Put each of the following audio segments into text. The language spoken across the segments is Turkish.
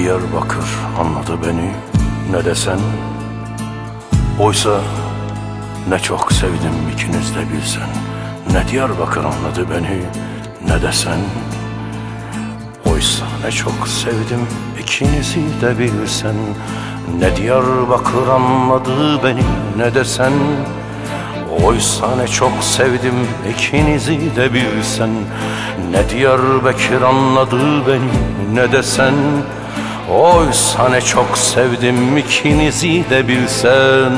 Diyarbakır. Anladı beni. Ne desen? Oysa ne çok sevdim ikiniz de bilsen. Ne Diyarbakır anladı beni ne desen? Oysa ne çok sevdim ikinizi de bilsen. Ne Diyarbakır anladı beni ne desen? Oysa ne çok sevdim ikinizi de bilsen. Ne Diyarbakır anladı beni ne desen Oysa ne çok sevdim ikinizi de bilsen.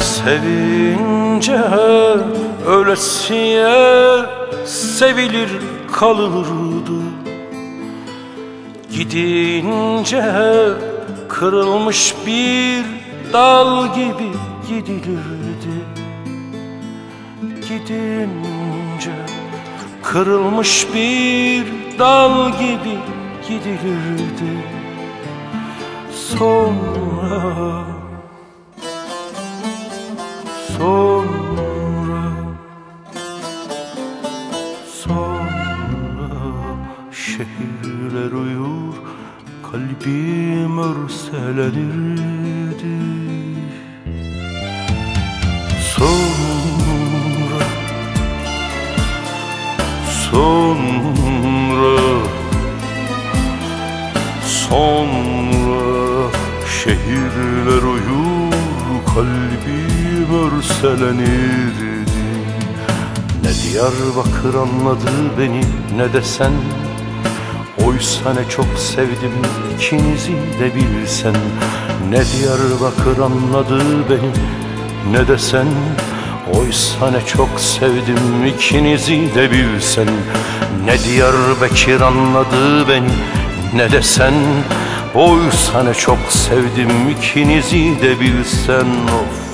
Sevince ölesiye sevilir kalırdı Gidince kırılmış bir dal gibi gidilirdi. Gidince kırılmış bir dal gibi gidilirdi. Sonra Sonra Şehirler uyur Kalbim örselenirdi Sonra Sonra Sonra Şehirler uyur Kalbim örselenirdi Ne Diyarbakır anladı beni ne desen Oysa ne çok sevdim ikinizi de bilsen. Ne Diyarbakır anladı beni ne desen. Oysa ne çok sevdim ikinizi de bilsen. Ne Diyarbakır anladı beni ne desen. Oysa ne çok sevdim ikinizi de bilsen. Of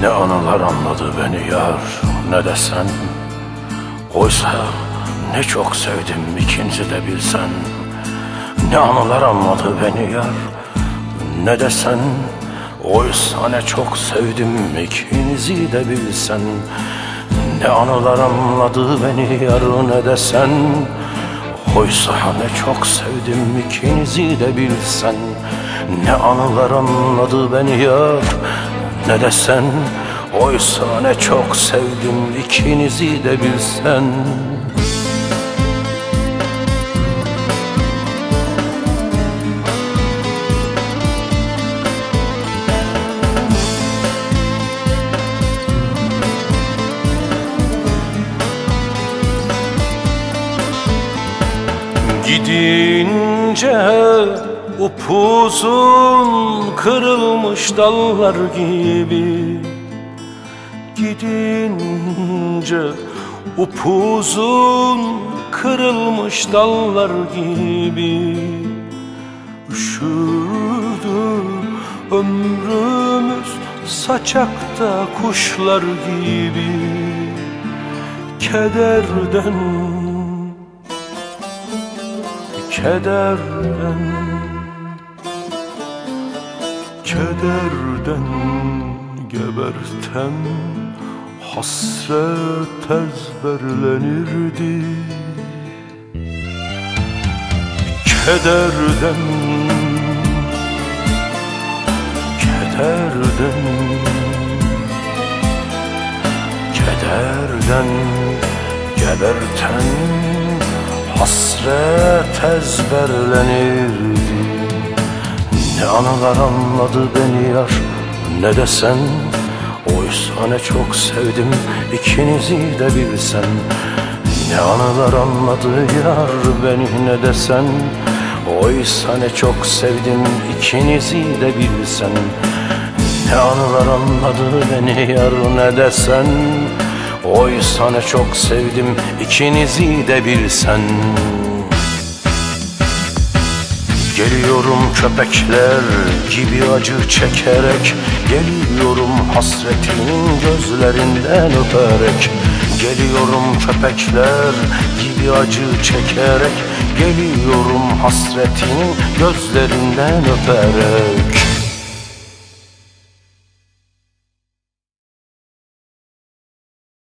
Ne anılar anladı beni yar ne desen Oysa ne çok sevdim ikinizi de bilsen. Ne anılar anladı beni yar ne desen Oysa ne çok sevdim ikinizi de bilsen Ne anılar anladı beni yar ne desen. Oysa ne çok sevdim ikinizi de bilsen Ne anılar anladı beni yar ne desen. Oysa ne çok sevdim ikinizi de bilsen Gidince upuzun kırılmış dallar gibi. Gidince upuzun kırılmış dallar gibi. Üşüdü ömrümüz saçakta kuşlar gibi. Kederden Kederden Kederden geberten Hasret ezberlenirdi. Kederden Kederden Kederden geberten Hasret ezberlenirdi Ne anılar anladı beni yar ne desen. Oysa ne çok sevdim ikinizi de bilsen. Ne anılar anladı yar beni ne desen. Oysa ne çok sevdim ikinizi de bilsen. Ne anılar anladı beni yar ne desen Oysa ne çok sevdim ikinizi de bilsen. Geliyorum köpekler gibi acı çekerek Geliyorum hasretinin gözlerinden öperek. Geliyorum köpekler gibi acı çekerek Geliyorum hasretinin gözlerinden öperek